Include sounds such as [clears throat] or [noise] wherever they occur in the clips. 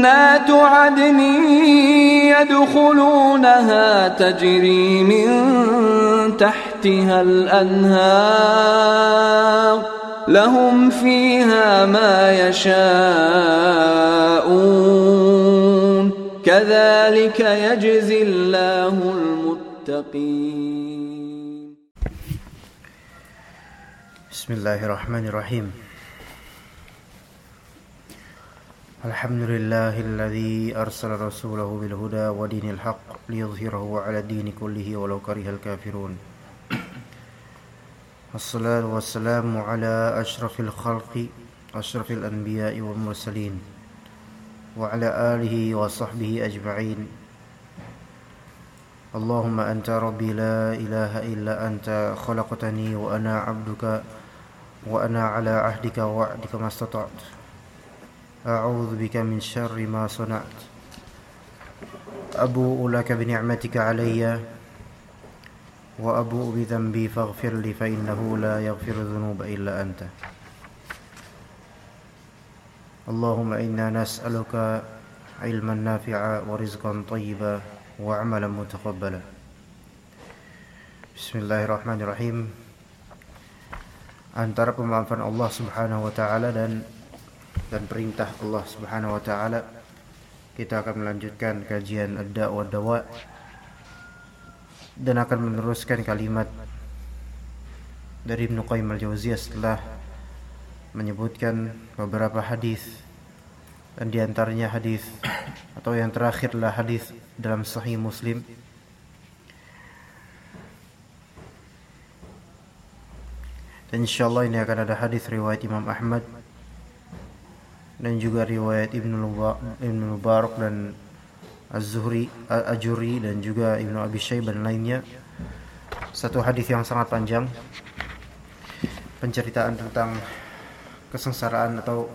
جنات عدن يدخلونها تجري من تحتها الأنهار لهم فيها ما يشاءون كذلك يجزي الله المتقين. بسم الله الرحمن الرحيم. الحمد لله الذي أرسل رسوله بالهدى ودين الحق ليظهره على الدين كله ولو كره الكافرون الصلاة والسلام على أشرف الخلق أشرف الأنبياء والمرسلين وعلى آله وصحبه أجمعين اللهم أنت ربي لا إله إلا أنت خلقتني وأنا عبدك وأنا على عهدك ووعدك ما استطعت أعوذ بك من شر ما صنعت. أبوء لك بنعمتك علي وأبوء بذنبي فاغفر لي فإنه لا يغفر الذنوب إلا أنت. اللهم إنا نسألك علما نافعا ورزقا طيبا وعملا متقبلا. بسم الله الرحمن الرحيم antara pemaafan Allah Subhanahu wa taala dan dan perintah Allah Subhanahu wa taala kita akan melanjutkan kajian ad-da wa dawa dan akan meneruskan kalimat dari Ibnu Qayyim al-Jauziyah setelah menyebutkan beberapa hadis. Dan di antaranya hadis atau yang terakhir adalah hadis dalam Sahih Muslim. Dan insyaallah ini akan ada hadis riwayat Imam Ahmad dan juga riwayat Ibnu Mubarak dan Az-Zuhri, Ajuri dan juga Ibnu Abi Syaibah dan lainnya. Satu hadis yang sangat panjang penceritaan tentang kesengsaraan atau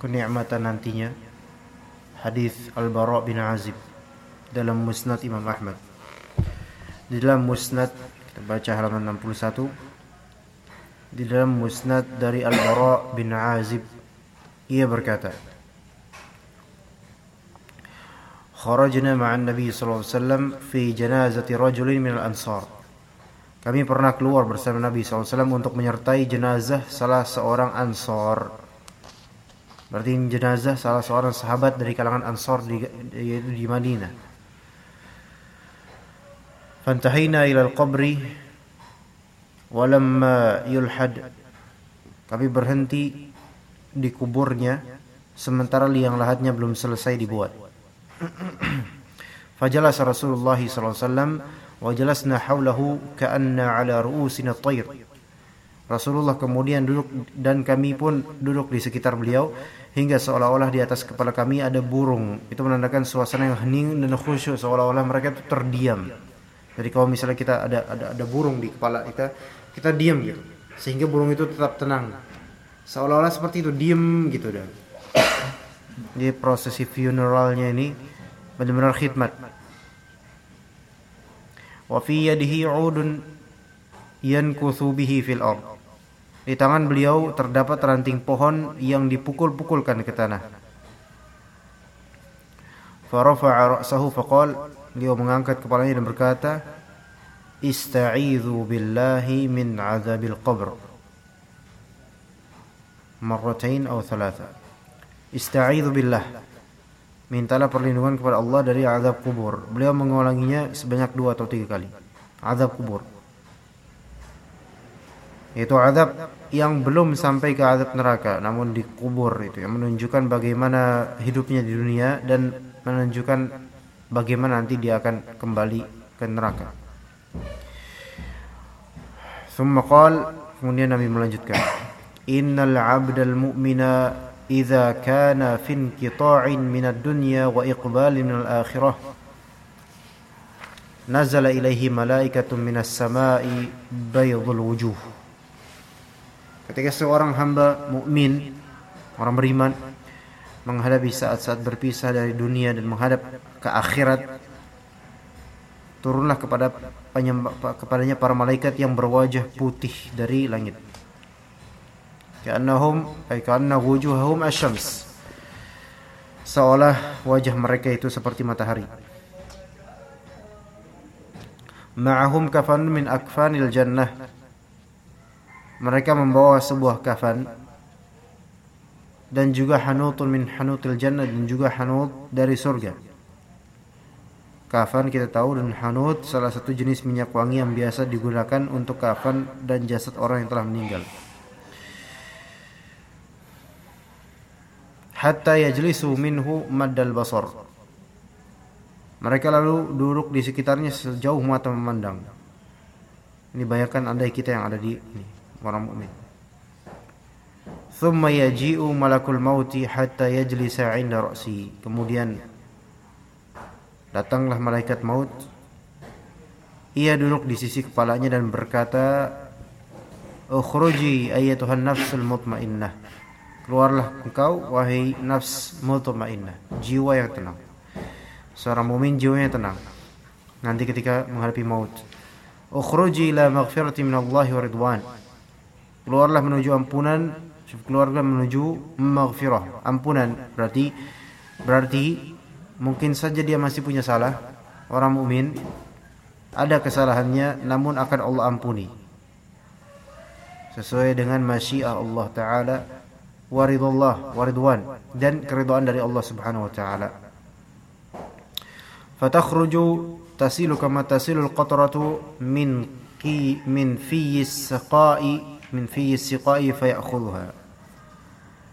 kenikmatan nantinya. Hadis Al-Bara bin Azib dalam Musnad Imam Ahmad. Di dalam Musnad kita baca halaman 61 di dalam musnad dari Al-Bara bin Azib ia berkata Kharajna ma'an Nabi sallallahu alaihi wasallam fi janazati rajulin min al-ansar Kami pernah keluar bersama Nabi SAW untuk menyertai jenazah salah seorang ansor. Berarti jenazah salah seorang sahabat dari kalangan ansor di, yaitu di Madinah. Fantahina ila al-qabri walamma yulhad kami berhenti di kuburnya sementara liang lahatnya belum selesai dibuat [clears throat] fajalas Rasulullah wasallam wa jalasna haulahu ka'anna ala ru'usina tayr Rasulullah kemudian duduk dan kami pun duduk di sekitar beliau hingga seolah-olah di atas kepala kami ada burung. Itu menandakan suasana yang hening dan khusyuk seolah-olah mereka itu terdiam. Jadi kalau misalnya kita ada ada ada burung di kepala kita, kita diam gitu. Sehingga burung itu tetap tenang. Seolah-olah seperti itu diam gitu dan. Jadi prosesi funeralnya ini benar-benar khidmat. Wa fi yadihi 'udun yankuthu bihi fil ard. Di tangan beliau terdapat ranting pohon yang dipukul-pukulkan ke tanah. Farafa'a ra'sahu faqal Beliau mengangkat kepalanya dan berkata Ista'idhu billahi min azabil qabr Marratain atau thalatha. Ista'idhu billah. Mintalah perlindungan kepada Allah dari azab kubur. Beliau mengulanginya sebanyak dua atau tiga kali. Azab kubur. Yaitu azab yang belum sampai ke azab neraka Namun di kubur itu Yang menunjukkan bagaimana hidupnya di dunia Dan menunjukkan bagaimana nanti dia akan kembali ke neraka. Thumma qal kemudian Nabi melanjutkan 'abdal mu'mina idza kana fi inqita'in min ad-dunya wa iqbal min al-akhirah. Nazala ilaihi malaikatun minas sama'i baydul wujuh. Ketika seorang hamba mukmin orang beriman menghadapi saat-saat berpisah dari dunia dan menghadap ke akhirat turunlah kepada kepadanya para malaikat yang berwajah putih dari langit Ka'annahum ay ka'anna wujuhahum asyams. Seolah wajah mereka itu seperti matahari. Ma'ahum kafan min akfanil jannah. Mereka membawa sebuah kafan dan juga hanutun min hanutil jannah dan juga hanut dari surga. Kafan kita tahu dan hanut salah satu jenis minyak wangi yang biasa digunakan untuk kafan dan jasad orang yang telah meninggal. Hatta yajlisu minhu maddal basar. Mereka lalu duduk di sekitarnya sejauh mata memandang. Ini bayangkan andai kita yang ada di ini, orang mukmin. Thumma yaji'u malakul mauti hatta yajlisa 'inda ra'si. Kemudian datanglah malaikat maut. Ia duduk di sisi kepalanya dan berkata, "Ukhruji ayyatuhan nafsul mutmainnah." Keluarlah engkau wahai nafs mutmainnah, jiwa yang tenang. Seorang mukmin jiwanya tenang. Nanti ketika menghadapi maut. Ukhruji ila maghfirati minallahi wa ridwan. Keluarlah menuju ampunan, keluarlah menuju maghfirah. Ampunan berarti berarti mungkin saja dia masih punya salah. Orang mukmin ada kesalahannya namun akan Allah ampuni. Sesuai dengan masyiah Allah taala waridullah waridwan dan keridhaan dari Allah Subhanahu wa taala. Fatakhruju tasilu kama tasilu al-qatratu min ki min fi siqai min fi siqai fayakhudha.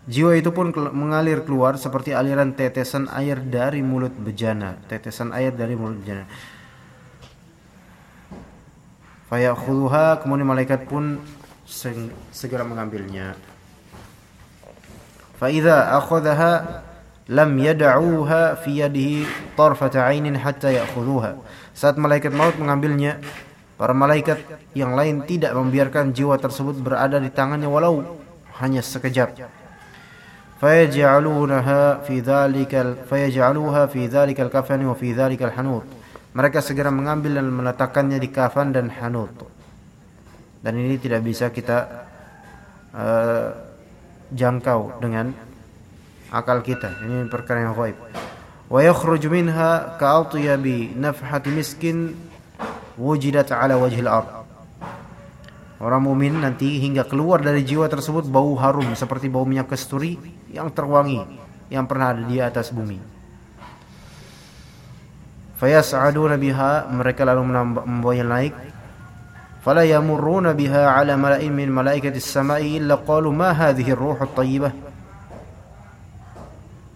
Jiwa itu pun mengalir keluar seperti aliran tetesan air dari mulut bejana, tetesan air dari mulut bejana. Fayakhudha kemudian malaikat pun segera mengambilnya. فإذا أخذها lam yad'uha fi yadihi tarfata 'ainin hatta ya'khudhuha. Saat malaikat maut mengambilnya, para malaikat yang lain tidak membiarkan jiwa tersebut berada di tangannya walau hanya sekejap. Fayaj'alunaha fi dhalikal fayaj'aluha fi dhalikal kafani wa fi dhalikal hanut. Mereka segera mengambil dan meletakkannya di kafan dan hanut. Dan ini tidak bisa kita uh, jangkau dengan akal kita. Ini perkara yang gaib. Wa yakhruju minha ka'atyabi nafhati miskin wujidat ala wajhil ard. Orang mumin nanti hingga keluar dari jiwa tersebut bau harum seperti bau minyak kasturi yang terwangi yang pernah ada di atas bumi. Fayas'aduna biha mereka lalu membawanya naik فلا يمرون بها على ملأ من ملائكة السماء إلا قالوا ما هذه الروح الطيبة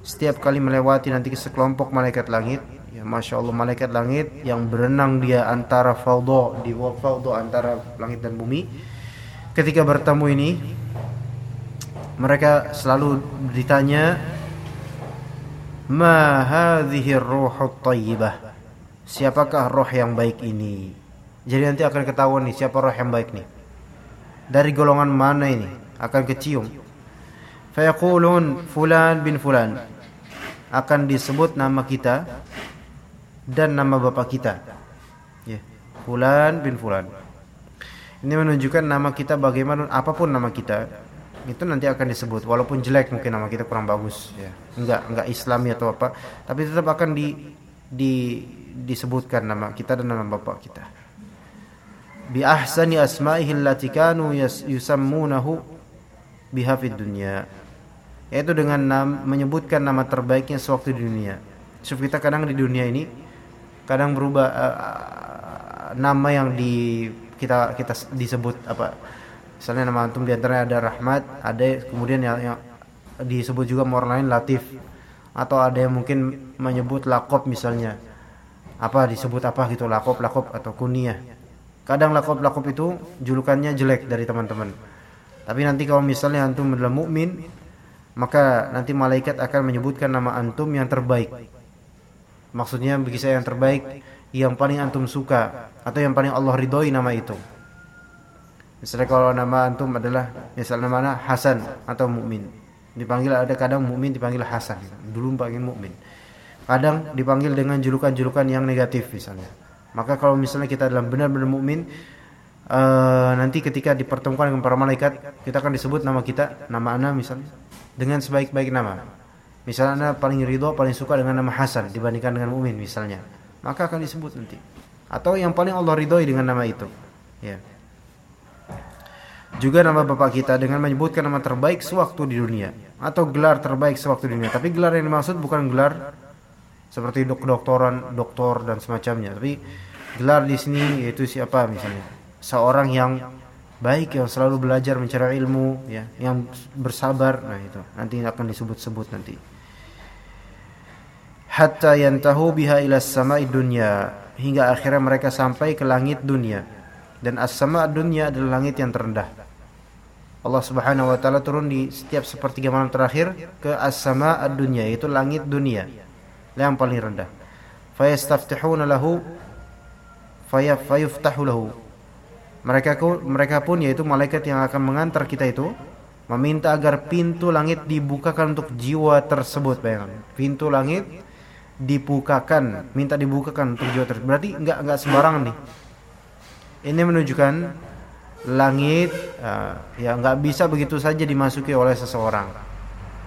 setiap kali melewati nanti sekelompok malaikat langit ya masya Allah malaikat langit yang berenang dia antara faudo di faudo antara langit dan bumi ketika bertemu ini mereka selalu ditanya ma hadhihi ruhut tayyibah siapakah roh yang baik ini Jadi nanti akan ketahuan nih siapa roh yang baik nih. Dari golongan mana ini akan kecium. Fayaqulun fulan bin fulan. Akan disebut nama kita dan nama bapak kita. Ya, fulan bin fulan. Ini menunjukkan nama kita bagaimana apa pun nama kita itu nanti akan disebut walaupun jelek mungkin nama kita kurang bagus ya. Enggak enggak Islami atau apa, tapi tetap akan di, di disebutkan nama kita dan nama bapak kita bi ahsani asma'ihi allati kanu yusammunahu biha fid dunya yaitu dengan menyebutkan nama terbaiknya sewaktu di dunia. So, kita kadang di dunia ini kadang berubah uh, nama yang di kita kita disebut apa? Misalnya nama antum di antaranya ada Rahmat ada kemudian yang, yang disebut juga orang lain Latif. Atau ada yang mungkin menyebut lakop misalnya. Apa disebut apa gitu lakop lakop atau kunyah Kadang lakop-lakop itu julukannya jelek dari teman-teman. Tapi nanti kalau misalnya antum adalah mukmin, maka nanti malaikat akan menyebutkan nama antum yang terbaik. Maksudnya bagi saya yang terbaik, yang paling antum suka atau yang paling Allah ridhoi nama itu. Misalnya kalau nama antum adalah misalnya mana Hasan atau Mukmin. Dipanggil ada kadang Mukmin dipanggil Hasan. Dulu panggil Mukmin. Kadang dipanggil dengan julukan-julukan yang negatif misalnya. Maka kalau misalnya kita dalam benar-benar mukmin uh, nanti ketika dipertemukan dengan para malaikat, kita akan disebut nama kita, nama ana misalnya dengan sebaik-baik nama. Misalnya anda paling ridho, paling suka dengan nama Hasan dibandingkan dengan Mukmin misalnya, maka akan disebut nanti. Atau yang paling Allah ridhoi dengan nama itu. Ya. Juga nama bapak kita dengan menyebutkan nama terbaik sewaktu di dunia atau gelar terbaik sewaktu di dunia. Tapi gelar yang dimaksud bukan gelar seperti dok-doktoran, doktor dan semacamnya. Tapi gelar di sini yaitu siapa misalnya? Seorang yang baik yang selalu belajar mencari ilmu ya, yang bersabar. Nah, itu nanti akan disebut-sebut nanti. Hatta yantahu biha ila samai dunya hingga akhirnya mereka sampai ke langit dunia. Dan as-sama dunia adalah langit yang terendah. Allah Subhanahu wa taala turun di setiap sepertiga malam terakhir ke as-sama ad-dunya yaitu langit dunia yang paling rendah. Fayastaftihuna lahu fayaftahu lahu. Mereka mereka pun yaitu malaikat yang akan mengantar kita itu meminta agar pintu langit dibukakan untuk jiwa tersebut bayangkan. Pintu langit dibukakan, minta dibukakan untuk jiwa tersebut. Berarti enggak enggak sembarangan nih. Ini menunjukkan langit uh, ya nggak bisa begitu saja dimasuki oleh seseorang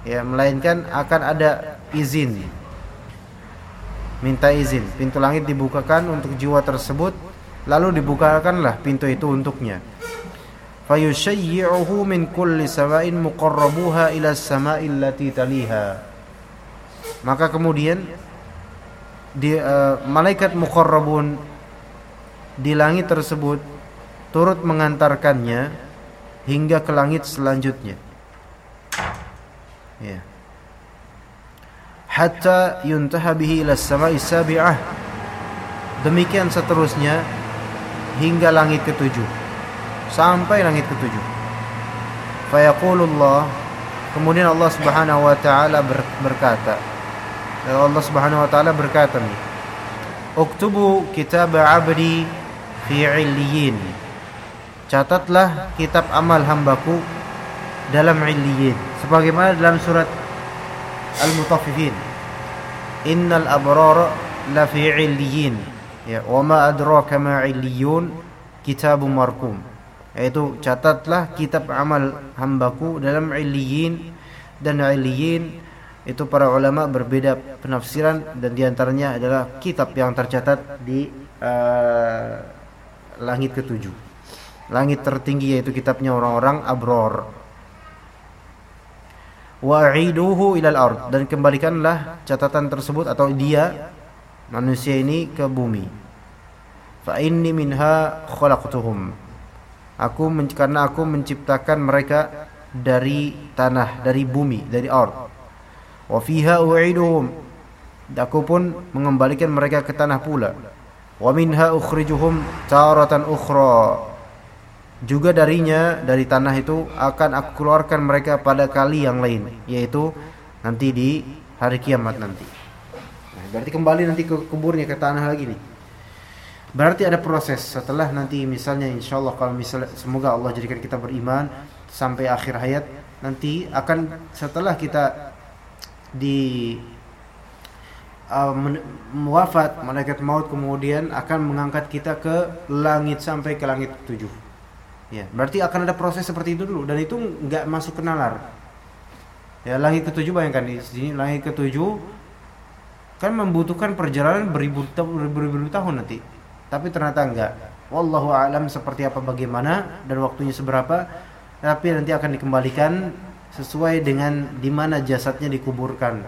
ya melainkan akan ada izin minta izin pintu langit dibukakan untuk jiwa tersebut lalu dibukakanlah pintu itu untuknya fayushayyi'uhu min kulli sama'in muqarrabuha ila sama'il lati taliha maka kemudian di uh, malaikat muqarrabun di langit tersebut turut mengantarkannya hingga ke langit selanjutnya. Ya. Hatta yuntaha bihi ila samai sabi'ah. Demikian seterusnya hingga langit ketujuh. Sampai langit ketujuh. Fayaqulullah kemudian Allah Subhanahu wa taala berkata Allah Subhanahu wa taala berkata nih Uktubu kitab 'abdi fi 'illiyin catatlah kitab amal hambaku dalam illiyin sebagaimana dalam surat Al-Mutaffifin innal abrara la fi illiyin. Ya wa ma adraka ma illiyun kitabun markum. Yaitu catatlah kitab amal hambaku dalam illiyin. Dan illiyin itu para ulama berbeda penafsiran dan di antaranya adalah kitab yang tercatat di uh, langit ketujuh. Langit tertinggi yaitu kitabnya orang-orang abror wa'iduhu ilal ard. Dan kembalikanlah catatan tersebut atau dia manusia ini ke bumi. Fa inni minha khalaqtuhum. Aku karena aku menciptakan mereka dari tanah dari bumi dari ard. Wa fiha u'iduhum. Aku pun mengembalikan mereka ke tanah pula. Wa minha ukhrijuhum taratan ukhra juga darinya dari tanah itu akan aku keluarkan mereka pada kali yang lain yaitu nanti di hari kiamat nanti. Nah, berarti kembali nanti ke kuburnya ke tanah lagi nih. Berarti ada proses setelah nanti misalnya insya Allah kalau misalnya semoga Allah jadikan kita beriman sampai akhir hayat nanti akan setelah kita di uh, wafat malaikat maut kemudian akan mengangkat kita ke langit sampai ke langit tujuh Ya, berarti akan ada proses seperti itu dulu dan itu nggak masuk ke nalar. Ya, langit ketujuh bayangkan di sini langit ketujuh kan membutuhkan perjalanan beribu, beribu, tahun nanti. Tapi ternyata enggak. Wallahu alam seperti apa bagaimana dan waktunya seberapa. Tapi nanti akan dikembalikan sesuai dengan di mana jasadnya dikuburkan.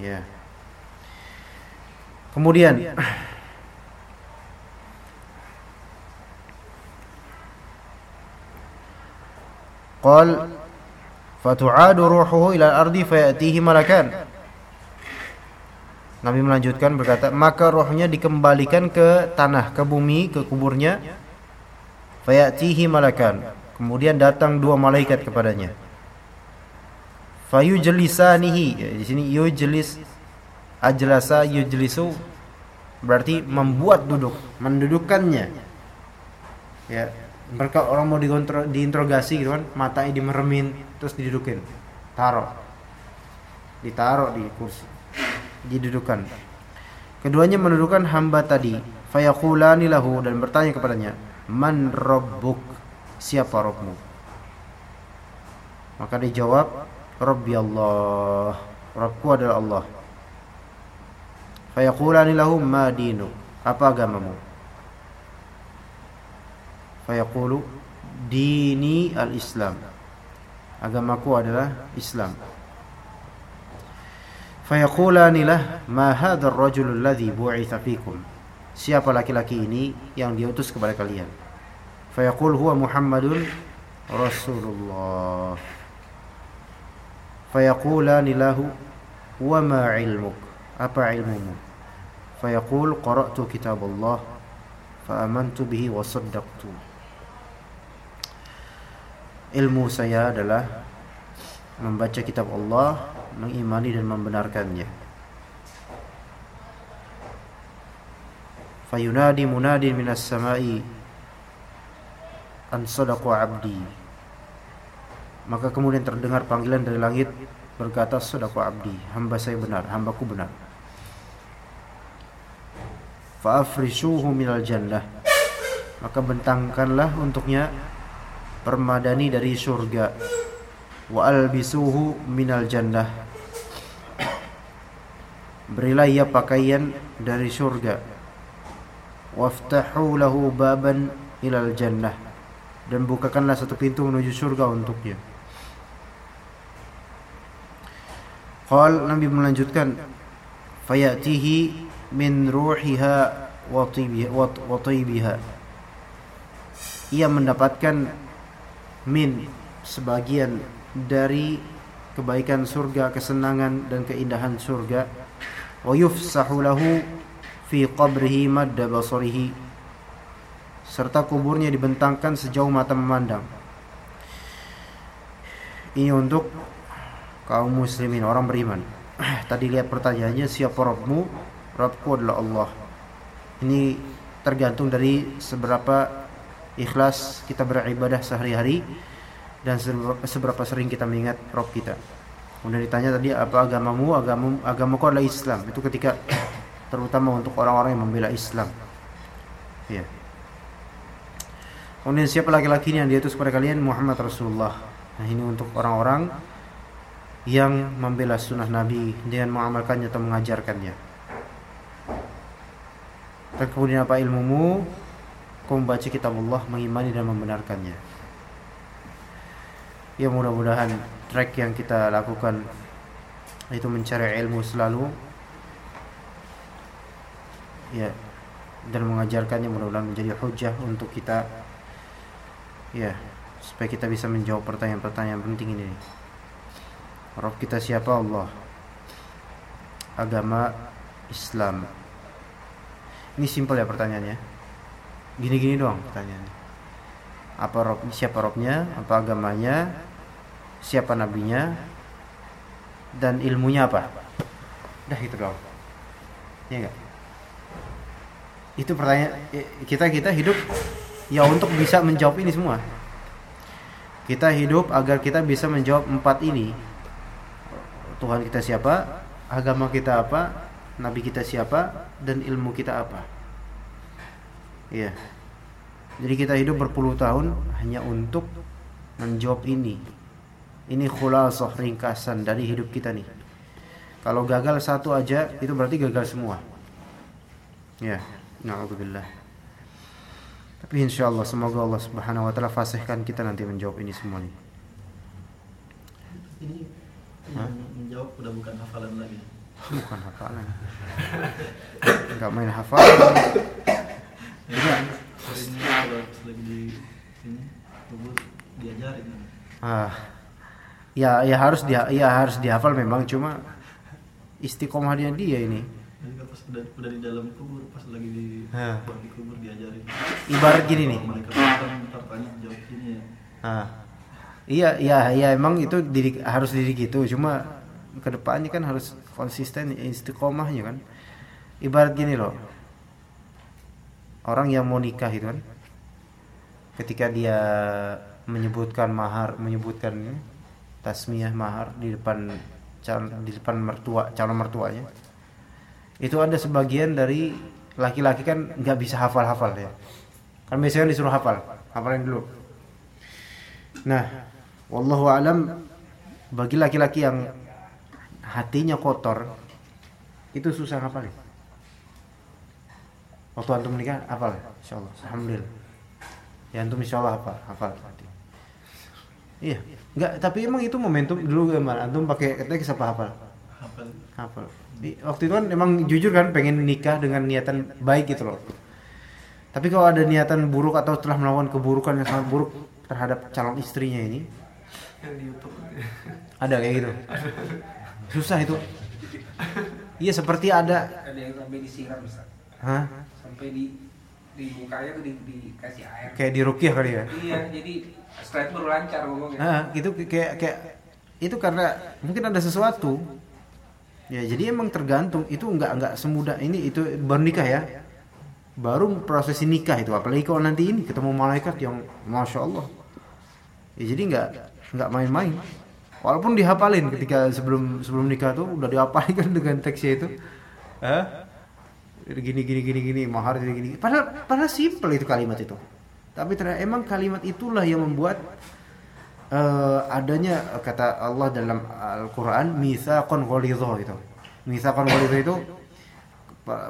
Ya. Kemudian Qal fatu'adu ruhuhu ila ardi fayatihi malakan. Nabi melanjutkan berkata, maka rohnya dikembalikan ke tanah, ke bumi, ke kuburnya. Fayatihi malakan. Kemudian datang dua malaikat kepadanya. Fayujlisanihi. Ya, di sini yujlis ajlasa yujlisu berarti membuat duduk, mendudukkannya. Ya, mereka orang mau digontro, diinterogasi gitu kan, matanya dimeremin terus didudukin. Taruh. Ditaruh di kursi. Didudukan. Keduanya mendudukan hamba tadi. Fayaqulani lahu dan bertanya kepadanya, "Man rabbuk?" Siapa Rabbmu? Maka dijawab, "Rabbi Allah." Rabbku adalah Allah. Fayaqulani lahu, "Ma dinuk?" Apa agamamu? Fayaqulu, "Dini al-Islam." Agamaku adalah Islam. Fayaqulani lah, "Ma hadzal rajul alladhi bu'itha fikum?" Siapa laki-laki ini yang diutus kepada kalian? Fayaqul huwa Muhammadun Rasulullah. Fayaqulani lahu, "Wa ma 'ilmuk?" Apa ilmumu? Fayaqul qara'tu kitab Allah fa amantu bihi wa saddaqtu. Ilmu saya adalah membaca kitab Allah mengimani dan membenarkannya. Fayunadi munadin minas samai an sadaqa abdi. Maka kemudian terdengar panggilan dari langit berkata sadaqa abdi, hamba saya benar, hambaku benar. Fa'afrishuhu minal jannah. Maka bentangkanlah untuknya permadani dari surga. Wa albisuhu minal jannah. Berilah ia pakaian dari surga. Waftahu lahu baban ilal jannah. Dan bukakanlah satu pintu menuju surga untuknya. Qal Nabi melanjutkan fayatihi min ruhiha wa tibiha ia mendapatkan min sebagian dari kebaikan surga, kesenangan dan keindahan surga. Wa yufsahu lahu fi qabrihi madda basarihi serta kuburnya dibentangkan sejauh mata memandang. Ini untuk kaum muslimin, orang beriman. [clears throat] Tadi lihat pertanyaannya siapa Rabbmu? Rabbku adalah Allah. Ini tergantung dari seberapa ikhlas kita beribadah sehari-hari dan seberapa sering kita mengingat Rob kita. Kemudian ditanya tadi apa agamamu? Agamamu agamaku adalah Islam. Itu ketika terutama untuk orang-orang yang membela Islam. Ya. Kemudian siapa laki-laki yang diutus kepada kalian? Muhammad Rasulullah. Nah, ini untuk orang-orang yang membela sunnah Nabi dengan mengamalkannya atau mengajarkannya. Dan kemudian apa ilmumu? Kau membaca kitab Allah, mengimani dan membenarkannya. Ya mudah-mudahan track yang kita lakukan itu mencari ilmu selalu ya dan mengajarkannya mudah-mudahan menjadi hujah untuk kita ya supaya kita bisa menjawab pertanyaan-pertanyaan penting ini. Rob kita siapa Allah? Agama Islam. Ini simpel ya pertanyaannya. Gini-gini doang pertanyaannya. Apa rob siapa robnya? Apa agamanya? Siapa nabinya? Dan ilmunya apa? Dah itu doang. Iya enggak? Itu pertanyaan kita kita hidup ya untuk bisa menjawab ini semua. Kita hidup agar kita bisa menjawab empat ini. Tuhan kita siapa? Agama kita apa? Nabi kita siapa? Dan ilmu kita apa? Iya. Jadi kita hidup berpuluh tahun hanya untuk menjawab ini. Ini khulasah ringkasan dari hidup kita nih. Kalau gagal satu aja itu berarti gagal semua. Ya, naudzubillah. Tapi insya Allah semoga Allah Subhanahu wa taala fasihkan kita nanti menjawab ini semua nih. Ini menjawab udah bukan hafalan lagi. Bukan hafalan. [laughs] Enggak main hafalan. [laughs] Iya. Sering kalau pas lagi di ini diajarin. Ah. Ya, ya harus dia ya harus dihafal memang cuma istiqomahnya dia ini. Pas udah, udah di dalam kubur, pas lagi di buat di kubur diajarin. Ibarat gini nih. Mereka tertanya jawab gini ya. Ah. Iya, iya, iya emang itu diri, harus diri gitu. Cuma ke depannya kan harus konsisten istiqomahnya kan. Ibarat gini loh. Orang yang mau nikah itu kan, ketika dia menyebutkan mahar, menyebutkan tasmiyah mahar di depan di depan mertua calon mertuanya, itu ada sebagian dari laki-laki kan nggak bisa hafal-hafal ya. Kan biasanya disuruh hafal, hafalin dulu. Nah, wallahu alam bagi laki-laki yang hatinya kotor itu susah hafal. Waktu antum menikah hafal, insyaallah. Alhamdulillah. Ya antum insyaallah hafal, hafal. Iya, enggak tapi emang itu momentum dulu gimana? Antum pakai ketek siapa hafal? Hafal. Hafal. Di, waktu itu kan emang jujur kan pengen nikah dengan niatan baik gitu loh. Tapi kalau ada niatan buruk atau telah melakukan keburukan yang sangat buruk terhadap calon istrinya ini, Yang di YouTube. ada kayak gitu. Susah itu. Iya seperti ada, ada yang sampai disiram Ustaz. hah? sampai di di mukanya tuh di, dikasih air Kayak di rukyah kali ya. iya jadi setelah itu baru lancar ngomongnya Ah, itu kayak kayak itu karena mungkin ada sesuatu. Ya, jadi emang tergantung. Itu nggak nggak semudah ini itu baru nikah ya. Baru prosesi nikah itu apalagi kalau nanti ini ketemu malaikat yang masya Allah. Ya, jadi nggak nggak main-main. Walaupun dihafalin ketika sebelum sebelum nikah tuh udah dihafalin [laughs] kan dengan teksnya itu. Hah? Gini gini gini gini mahar gini gini. Padahal padahal simple itu kalimat itu. Tapi ternyata emang kalimat itulah yang membuat eh, adanya eh, kata Allah dalam Al-Qur'an mitsaqan ghalidha itu. Mitsaqan ghalidha itu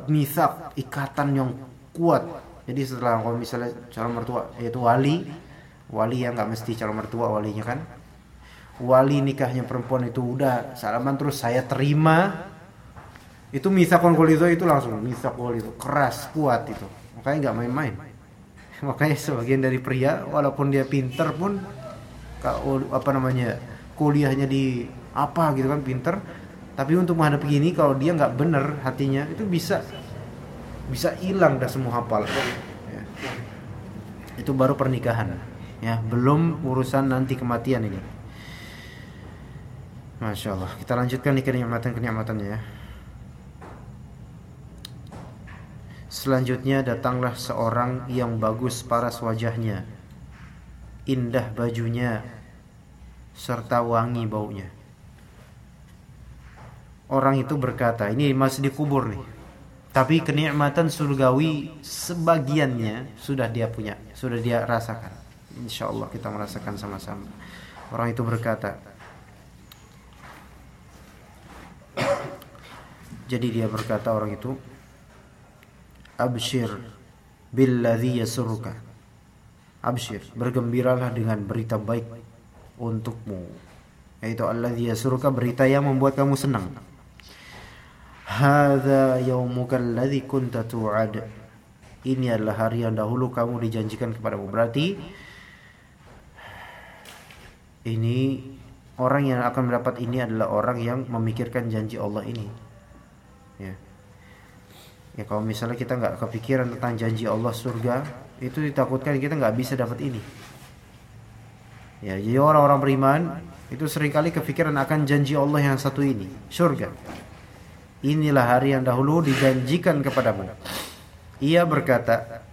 mitsak ikatan yang kuat. Jadi setelah kalau misalnya calon mertua yaitu wali, wali yang nggak mesti calon mertua walinya kan. Wali nikahnya perempuan itu udah salaman terus saya terima. Itu mitsaqan ghalidha itu langsung mitsak ghalidha keras kuat itu. Makanya nggak main-main. [laughs] Makanya sebagian dari pria walaupun dia pinter pun apa namanya kuliahnya di apa gitu kan pinter. Tapi untuk menghadapi ini kalau dia nggak bener hatinya itu bisa bisa hilang dah semua hafal. Ya. itu baru pernikahan ya. Belum urusan nanti kematian ini. Masya Allah. Kita lanjutkan nih kenikmatan kenikmatannya ya Selanjutnya datanglah seorang yang bagus paras wajahnya, indah bajunya, serta wangi baunya. Orang itu berkata, ini masih dikubur nih. Tapi kenikmatan surgawi sebagiannya sudah dia punya, sudah dia rasakan. Insya Allah kita merasakan sama-sama. Orang itu berkata, [clears throat] jadi dia berkata orang itu, Abshir billadhi yasurruka. Abshir, bergembiralah dengan berita baik untukmu. Yaitu alladhi yasurruka berita yang membuat kamu senang. Hadza yaumuka alladhi kunta tu'ad. Ini adalah hari yang dahulu kamu dijanjikan kepadamu. Berarti ini orang yang akan mendapat ini adalah orang yang memikirkan janji Allah ini. Ya. Ya kalau misalnya kita nggak kepikiran tentang janji Allah surga, itu ditakutkan kita nggak bisa dapat ini. Ya, jadi orang-orang beriman itu sering kali kepikiran akan janji Allah yang satu ini, surga. Inilah hari yang dahulu dijanjikan kepadamu. Ia berkata,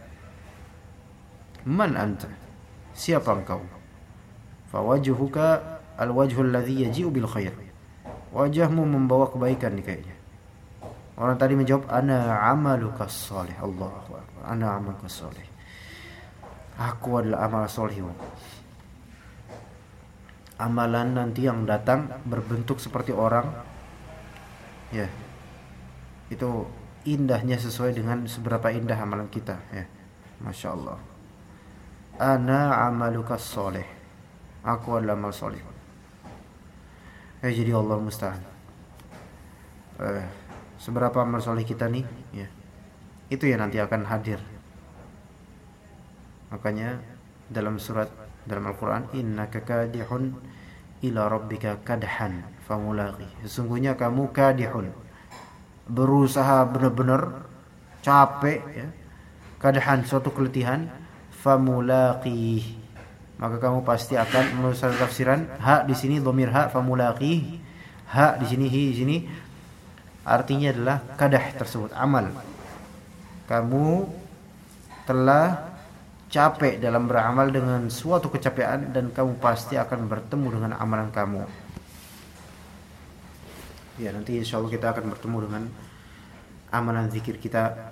Man anta? Siapa engkau? Fawajuhuka al-wajhul ladzi yaji'u bil khair. Wajahmu membawa kebaikan nih kayaknya. Orang tadi menjawab ana amaluka salih. Allahu akbar. Ana amaluka salih. Aku adalah amal solehmu. Amalan nanti yang datang berbentuk seperti orang. Ya. Itu indahnya sesuai dengan seberapa indah amalan kita, ya. Masya Allah. Ana amaluka soleh. Aku adalah amal soleh. Ya jadi Allah musta'an. Eh, seberapa amal soleh kita nih ya. Itu ya nanti akan hadir. Makanya dalam surat dalam Al-Quran innaka kadihun ila rabbika kadhan famulaqi sesungguhnya kamu kadihun. Berusaha benar-benar capek ya. Kadhan suatu keletihan famulaqi maka kamu pasti akan menurut tafsiran ha di sini dhamir ha famulaqi ha di sini hi di sini artinya adalah kadah tersebut amal. Kamu telah capek dalam beramal dengan suatu kecapean dan kamu pasti akan bertemu dengan amalan kamu. Ya nanti insya Allah kita akan bertemu dengan amalan zikir kita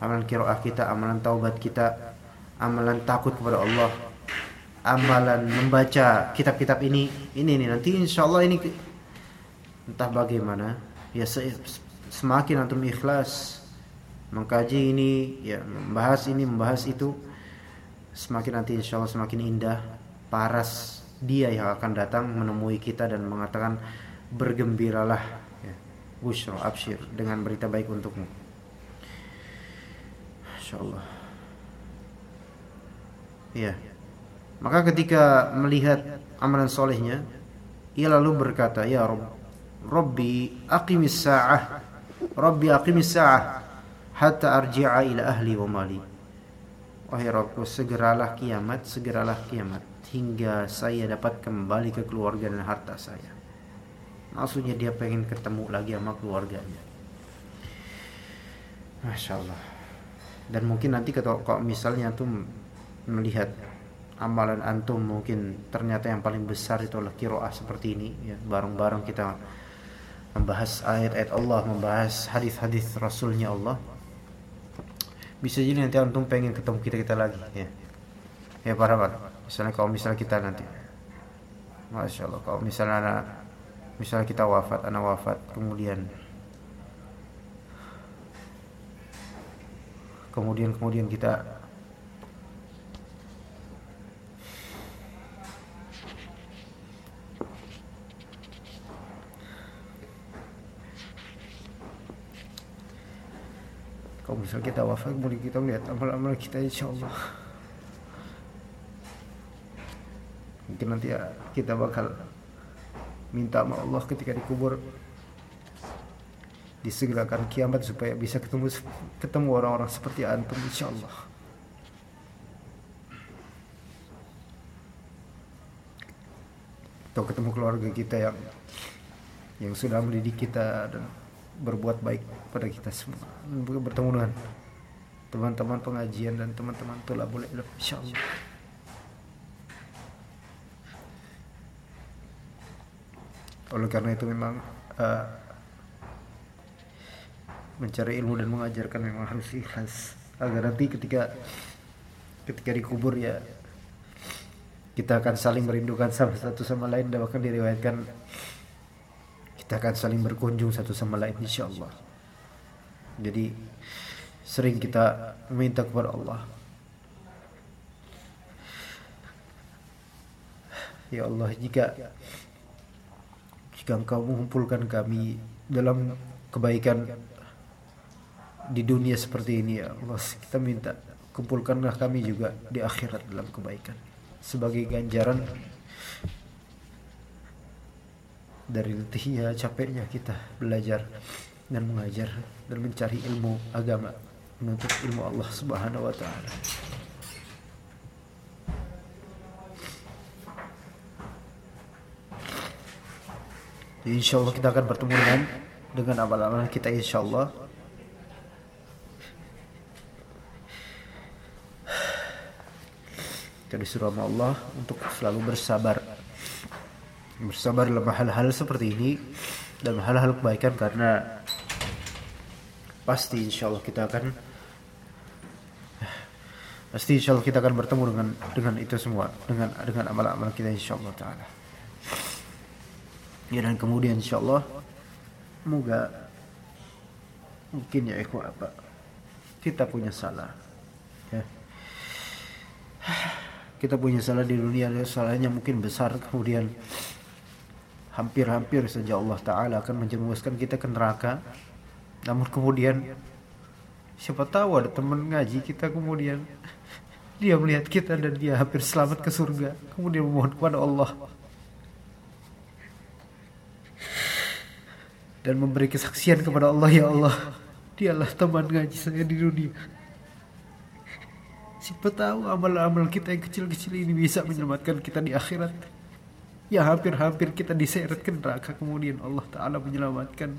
amalan kiroah kita amalan taubat kita amalan takut kepada Allah amalan membaca kitab-kitab ini ini nih nanti insya Allah ini entah bagaimana ya se- semakin antum ikhlas mengkaji ini ya membahas ini membahas itu semakin nanti insya Allah semakin indah paras dia yang akan datang menemui kita dan mengatakan bergembiralah ya bushra abshir dengan berita baik untukmu. Insyaallah. Ya. Maka ketika melihat amalan solehnya ia lalu berkata ya Rob Rabbi aqimis sa'ah. Rabbi aqimis sa'ah. Hatta arji'a ila ahli wa mali. Wahai Rabbku segeralah kiamat segeralah kiamat. Hingga saya dapat kembali ke keluarga dan harta saya. Maksudnya dia pengen ketemu lagi sama keluarganya. Masya Allah dan mungkin nanti kalau, misalnya tuh melihat amalan antum mungkin ternyata yang paling besar itu adalah kiroah seperti ini ya. Bareng-bareng kita membahas ayat-ayat Allah membahas hadis-hadis Rasulnya Allah. Bisa jadi nanti antum pengen ketemu kita kita lagi ya. Ya para para misalnya kalau misalnya kita nanti. Masya Allah kalau misalnya anak misalnya kita wafat anak wafat kemudian. Kemudian kemudian kita kalau misalnya kita wafat kemudian kita melihat amal-amal kita insya Allah. Mungkin nanti ya kita bakal minta sama Allah ketika dikubur disegerakan kiamat supaya bisa ketemu ketemu orang-orang seperti antum insya Allah. Atau ketemu keluarga kita yang yang sudah mendidik kita dan berbuat baik pada kita semua. Bertemu dengan teman-teman pengajian dan teman-teman tolabul ilm insyaallah. Oleh karena itu memang uh, mencari ilmu dan mengajarkan memang harus ikhlas. Agar nanti ketika ketika dikubur ya kita akan saling merindukan satu sama lain dan bahkan diriwayatkan kita akan saling berkunjung satu sama lain insya Allah jadi sering kita meminta kepada Allah. Ya Allah jika jika engkau mengumpulkan kami dalam kebaikan di dunia seperti ini ya Allah kita minta kumpulkanlah kami juga di akhirat dalam kebaikan. Sebagai ganjaran dari letihnya capeknya kita belajar dan mengajar dan mencari ilmu agama menuntut ilmu Allah Subhanahu wa taala. Insya Allah kita akan bertemu dengan dengan amal-amal kita insya Allah. Kita disuruh Allah untuk selalu bersabar bersabar dalam hal-hal seperti ini dalam hal-hal kebaikan karena pasti insya Allah kita akan pasti insya Allah kita akan bertemu dengan dengan itu semua dengan dengan amal-amal kita insya Allah taala. Ya dan kemudian insya Allah semoga mungkin ya ikhwah apa kita punya salah ya. Kita punya salah di dunia salahnya mungkin besar kemudian hampir-hampir saja Allah Ta'ala akan menjerumuskan kita ke neraka. Namun kemudian siapa tahu ada teman ngaji kita kemudian. Dia melihat kita dan dia hampir selamat ke surga. Kemudian memohon kepada Allah. Dan memberi kesaksian kepada Allah ya Allah dialah teman ngaji saya di dunia. Siapa tahu amal-amal kita yang kecil-kecil ini bisa menyelamatkan kita di akhirat. Ya hampir-hampir kita diseret ke neraka kemudian Allah Ta'ala menyelamatkan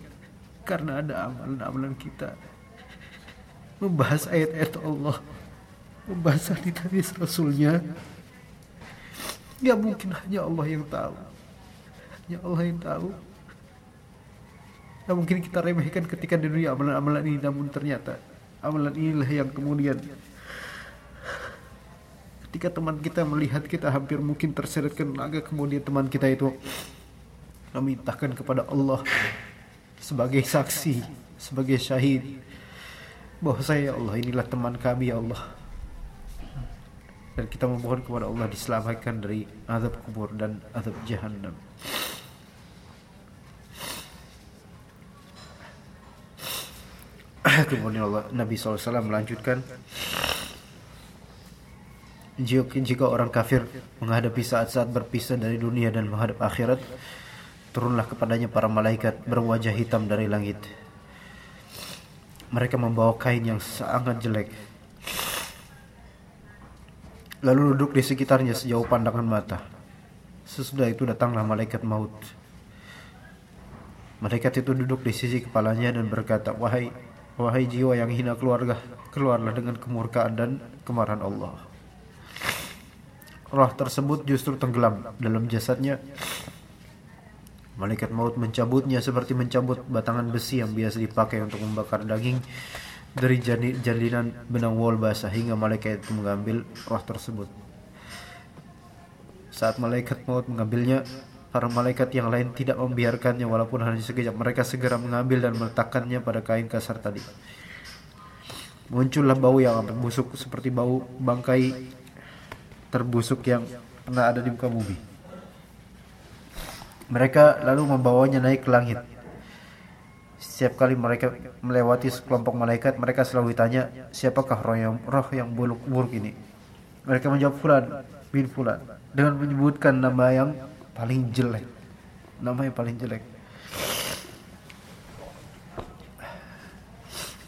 karena ada amalan-amalan kita. Membahas ayat-ayat Allah. Membahas hadis Rasulnya. Ya mungkin hanya Allah yang tahu. Hanya Allah yang tahu. Nah, mungkin kita remehkan ketika di dunia amalan-amalan ini namun ternyata amalan inilah yang kemudian ketika teman kita melihat kita hampir mungkin terseret ke neraka kemudian teman kita itu memintakan kepada Allah sebagai saksi sebagai syahid bahwa saya ya Allah inilah teman kami ya Allah. Dan kita memohon kepada Allah diselamatkan dari azab kubur dan azab jahannam. [coughs] Kemudian Allah Nabi SAW melanjutkan jika orang kafir menghadapi saat-saat berpisah dari dunia dan menghadap akhirat turunlah kepadanya para malaikat berwajah hitam dari langit. Mereka membawa kain yang sangat jelek lalu duduk di sekitarnya sejauh pandangan mata. Sesudah itu datanglah malaikat maut. Malaikat itu duduk di sisi kepalanya dan berkata wahai wahai jiwa yang hina keluarga keluarlah dengan kemurkaan dan kemarahan Allah roh tersebut justru tenggelam dalam jasadnya. Malaikat maut mencabutnya seperti mencabut batangan besi yang biasa dipakai untuk membakar daging dari jalinan benang wol basah hingga malaikat itu mengambil roh tersebut. Saat malaikat maut mengambilnya, para malaikat yang lain tidak membiarkannya walaupun hanya sekejap. Mereka segera mengambil dan meletakkannya pada kain kasar tadi. Muncullah bau yang amat busuk seperti bau bangkai terbusuk yang pernah ada di muka bumi. Mereka lalu membawanya naik ke langit. Setiap kali mereka melewati sekelompok malaikat, mereka selalu ditanya, siapakah roh yang roh yang buruk, buruk ini? Mereka menjawab Fulan bin Fulan dengan menyebutkan nama yang paling jelek. Nama yang paling jelek.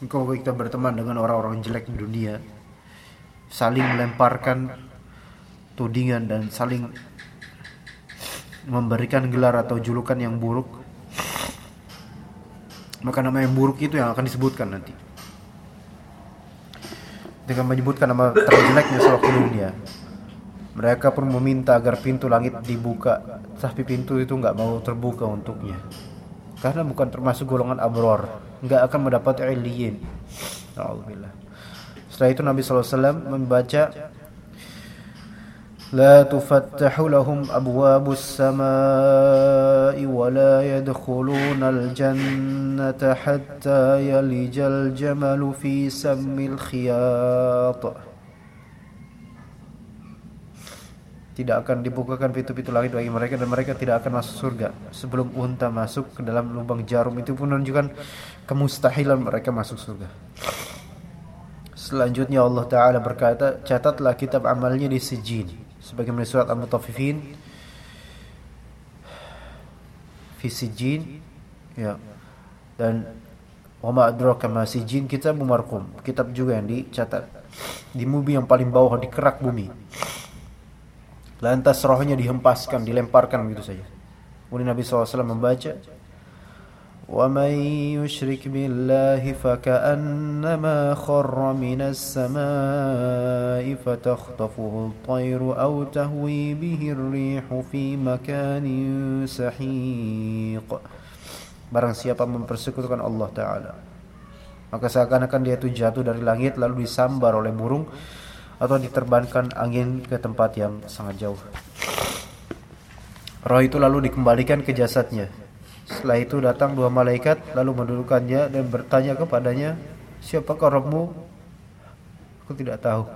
Engkau kita berteman dengan orang-orang jelek di dunia, saling melemparkan tudingan dan saling memberikan gelar atau julukan yang buruk. Maka nama yang buruk itu yang akan disebutkan nanti. Dengan menyebutkan nama terjeleknya seluruh dunia. Mereka pun meminta agar pintu langit dibuka tapi pintu itu nggak mau terbuka untuknya. Karena bukan termasuk golongan abror nggak akan mendapat iliyin Alhamdulillah setelah itu Nabi SAW membaca لا تفتح لهم أبواب السماء ولا يدخلون الجنة حتى يلج الجمل في سم الخياط tidak akan dibukakan pintu-pintu langit bagi mereka dan mereka tidak akan masuk surga sebelum unta masuk ke dalam lubang jarum itu pun menunjukkan kemustahilan mereka masuk surga selanjutnya Allah Ta'ala berkata catatlah kitab amalnya di sejin sebagaimana surat Al-Mutaffifin. Fi sijin ya. Dan wa ma adraka ma sijin kitab marqum kitab juga yang dicatat. Di bumi yang paling bawah di kerak bumi. Lantas rohnya dihempaskan dilemparkan begitu saja. Kemudian Nabi SAW membaca ومن يشرك بالله فكأنما خر من السماء فتخطفه الطير أو تهوي به الريح في مكان سحيق Barang siapa mempersekutukan Allah Ta'ala Maka seakan-akan dia itu jatuh dari langit Lalu disambar oleh burung Atau diterbangkan angin ke tempat yang sangat jauh Roh itu lalu dikembalikan ke jasadnya setelah itu datang dua malaikat lalu mendudukkannya dan bertanya kepadanya, "Siapakah Rabbmu?" Aku tidak tahu.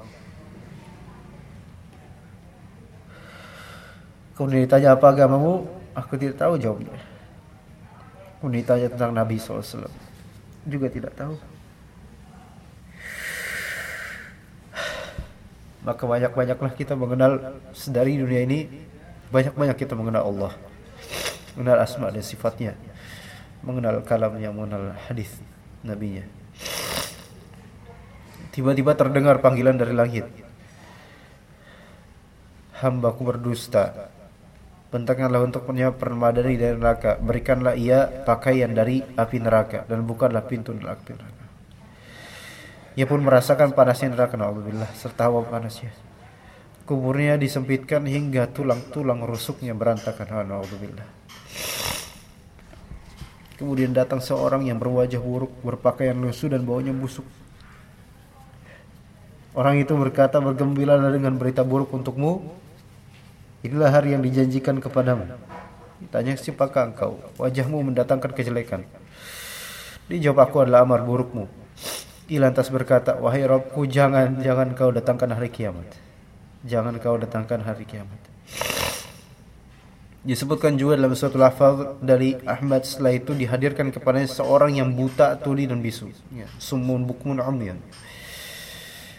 Kemudian ditanya apa agamamu? Aku tidak tahu jawabnya. Kemudian ditanya tentang Nabi SAW. Juga tidak tahu. Maka banyak-banyaklah kita mengenal dari dunia ini banyak-banyak kita mengenal Allah mengenal asma dan sifatnya. Mengenal kalamnya mengenal hadis nabinya. Tiba-tiba terdengar panggilan dari langit. Hambaku berdusta. Bentangkanlah untuknya permadani dari neraka. Berikanlah ia pakaian dari api neraka Dan bukanlah pintu neraka. Ia pun merasakan panasnya neraka. Na'udzubillah. Serta hawa panasnya. Kuburnya disempitkan hingga tulang-tulang rusuknya berantakan. Na'udzubillah Kemudian datang seorang yang berwajah buruk Berpakaian lusuh dan baunya busuk Orang itu berkata bergembiralah dengan berita buruk untukmu. Inilah hari yang dijanjikan kepadamu. Ditanya siapakah engkau? Wajahmu mendatangkan kejelekan. Dijawab aku adalah amar burukmu. Ia lantas berkata, wahai Robku jangan jangan kau datangkan hari kiamat. Jangan kau datangkan hari kiamat. Disebutkan juga dalam suatu lafaz dari Ahmad setelah itu dihadirkan kepadanya seorang yang buta, tuli dan bisu. Ya, sumun bukmun umyan.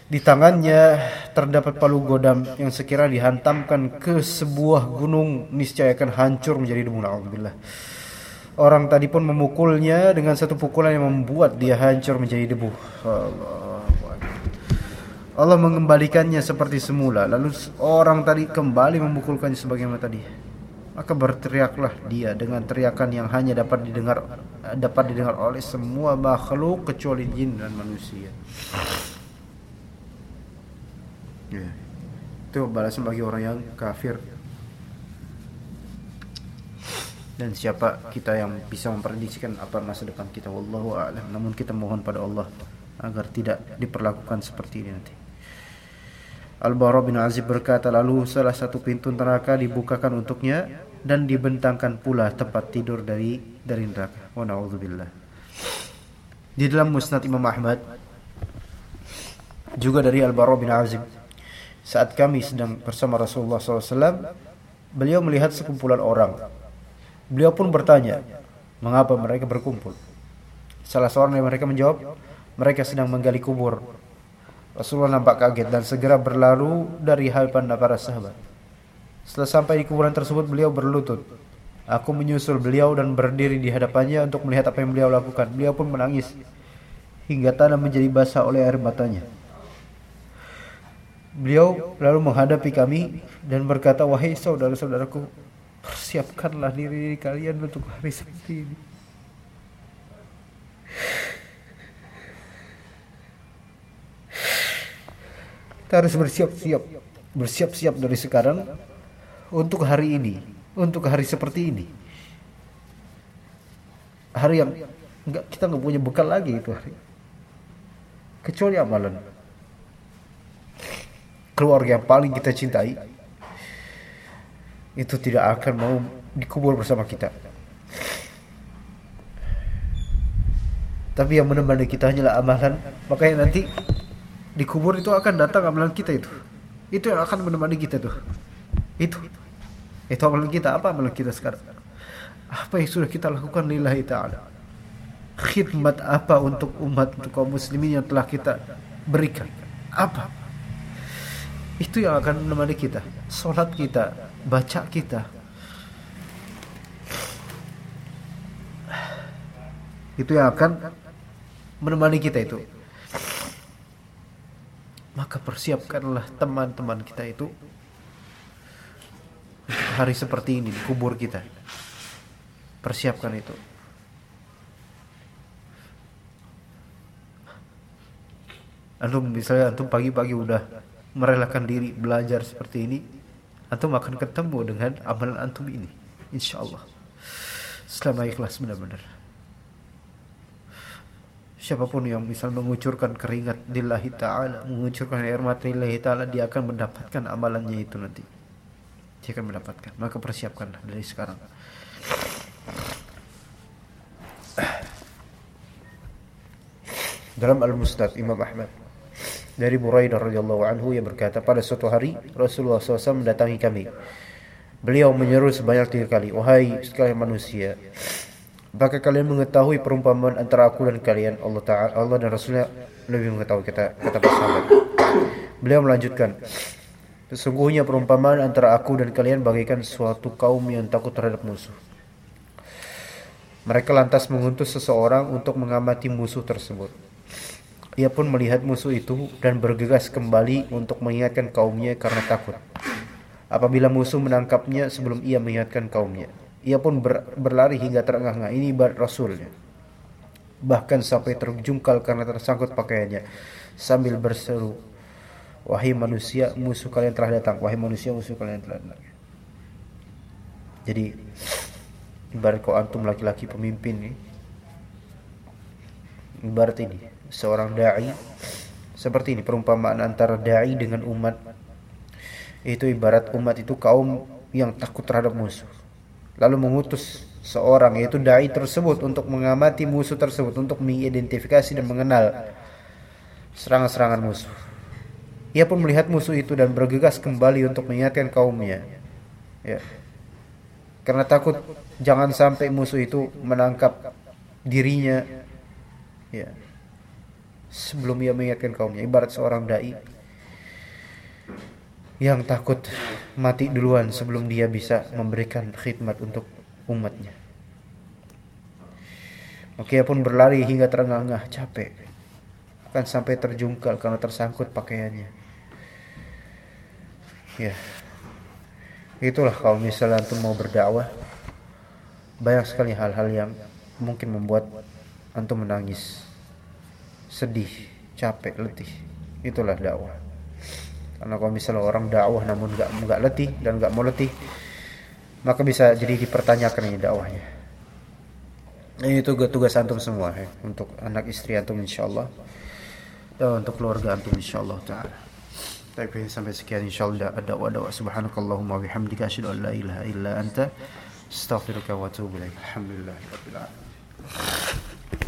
Di tangannya terdapat palu godam yang sekira dihantamkan ke sebuah gunung niscaya akan hancur menjadi debu na'udzubillah. Orang tadi pun memukulnya dengan satu pukulan yang membuat dia hancur menjadi debu. Allah mengembalikannya seperti semula. Lalu orang tadi kembali memukulkannya sebagaimana tadi. Maka berteriaklah dia dengan teriakan yang hanya dapat didengar dapat didengar oleh semua makhluk kecuali jin dan manusia. Ya. Itu balasan bagi orang yang kafir. Dan siapa kita yang bisa memprediksikan apa masa depan kita wallahu a'lam. Namun kita mohon pada Allah agar tidak diperlakukan seperti ini nanti. Al-Bara bin Azib berkata lalu salah satu pintu neraka dibukakan untuknya dan dibentangkan pula tempat tidur dari dari neraka. Wa na'udzubillah. Di dalam Musnad Imam Ahmad juga dari Al-Bara bin Azib saat kami sedang bersama Rasulullah SAW, beliau melihat sekumpulan orang. Beliau pun bertanya, mengapa mereka berkumpul? Salah seorang dari mereka menjawab, mereka sedang menggali kubur. Rasulullah nampak kaget dan segera berlalu dari hadapan para sahabat. Setelah sampai di kuburan tersebut, beliau berlutut. Aku menyusul beliau dan berdiri di hadapannya untuk melihat apa yang beliau lakukan. Beliau pun menangis hingga tanah menjadi basah oleh air matanya. Beliau lalu menghadapi kami dan berkata, "Wahai saudara-saudaraku, persiapkanlah diri kalian untuk hari seperti ini." Kita harus bersiap-siap, bersiap-siap dari sekarang untuk hari ini, untuk hari seperti ini. Hari yang enggak kita nggak punya bekal lagi itu hari. Kecuali amalan keluarga yang paling kita cintai itu tidak akan mau dikubur bersama kita. Tapi yang menemani kita hanyalah amalan, makanya nanti dikubur itu akan datang amalan kita itu. Itu yang akan menemani kita tuh. Itu. Itu amalan kita. Apa amalan kita sekarang? Apa yang sudah kita lakukan lillahi ta'ala? Khidmat apa untuk umat, untuk kaum muslimin yang telah kita berikan? Apa? Itu yang akan menemani kita. Sholat kita, baca kita. Itu yang akan menemani kita itu. Maka persiapkanlah teman-teman kita itu hari seperti ini di kubur kita. Persiapkan itu. Antum misalnya antum pagi-pagi udah merelakan diri belajar seperti ini antum akan ketemu dengan amalan antum ini insyaallah selama ikhlas benar-benar siapa pun yang misal mengucurkan keringat lillahi ta'ala mengucurkan air mata lillahi ta'ala dia akan mendapatkan amalannya itu nanti. Dia akan mendapatkan. Maka persiapkanlah dari sekarang. Dalam Al-Mustad Imam Ahmad dari Buraidah radhiyallahu anhu yang berkata pada suatu hari Rasulullah SAW mendatangi kami. Beliau menyeru sebanyak tiga kali, wahai sekalian manusia, apakah kalian mengetahui perumpamaan antara aku dan kalian? Allah Taala, Allah dan Rasulnya lebih mengetahui kata kata sahabat. Beliau melanjutkan, sesungguhnya perumpamaan antara aku dan kalian bagaikan suatu kaum yang takut terhadap musuh. Mereka lantas mengutus seseorang untuk mengamati musuh tersebut. Ia pun melihat musuh itu dan bergegas kembali untuk mengingatkan kaumnya karena takut. apabila musuh menangkapnya sebelum ia mengingatkan kaumnya. Ia pun ber, berlari hingga terengah-engah. Ini ibarat Rasulnya. Bahkan sampai terjungkal karena tersangkut pakaiannya. Sambil berseru, Wahai manusia, musuh kalian telah datang. Wahai manusia, musuh kalian telah datang. Jadi, ibarat kau antum laki-laki pemimpin nih. Ibarat ini, seorang da'i seperti ini perumpamaan antara dai dengan umat. Itu ibarat umat itu kaum yang takut terhadap musuh. Lalu mengutus seorang yaitu dai tersebut untuk mengamati musuh tersebut untuk mengidentifikasi dan mengenal serangan-serangan musuh. Ia pun melihat musuh itu dan bergegas kembali untuk mengingatkan kaumnya. Ya. Karena takut jangan sampai musuh itu menangkap dirinya. Ya sebelum ia mengingatkan kaumnya ibarat seorang dai yang takut mati duluan sebelum dia bisa memberikan khidmat untuk umatnya maka pun berlari hingga terengah-engah capek akan sampai terjungkal karena tersangkut pakaiannya ya itulah kalau misalnya antum mau berdakwah banyak sekali hal-hal yang mungkin membuat antum menangis sedih, capek, letih. Itulah dakwah. Karena kalau misalnya orang dakwah namun nggak nggak letih dan nggak mau letih, maka bisa jadi dipertanyakan ini dakwahnya. Ini tugas tugas antum semua ya, untuk anak istri antum insyaallah dan untuk keluarga antum insyaallah taala. Tapi sampai sekian insyaallah dakwah dakwah subhanakallahumma bihamdika asyhadu an la ilaha illa anta astaghfiruka wa atubu ilaik. Alhamdulillah rabbil alamin.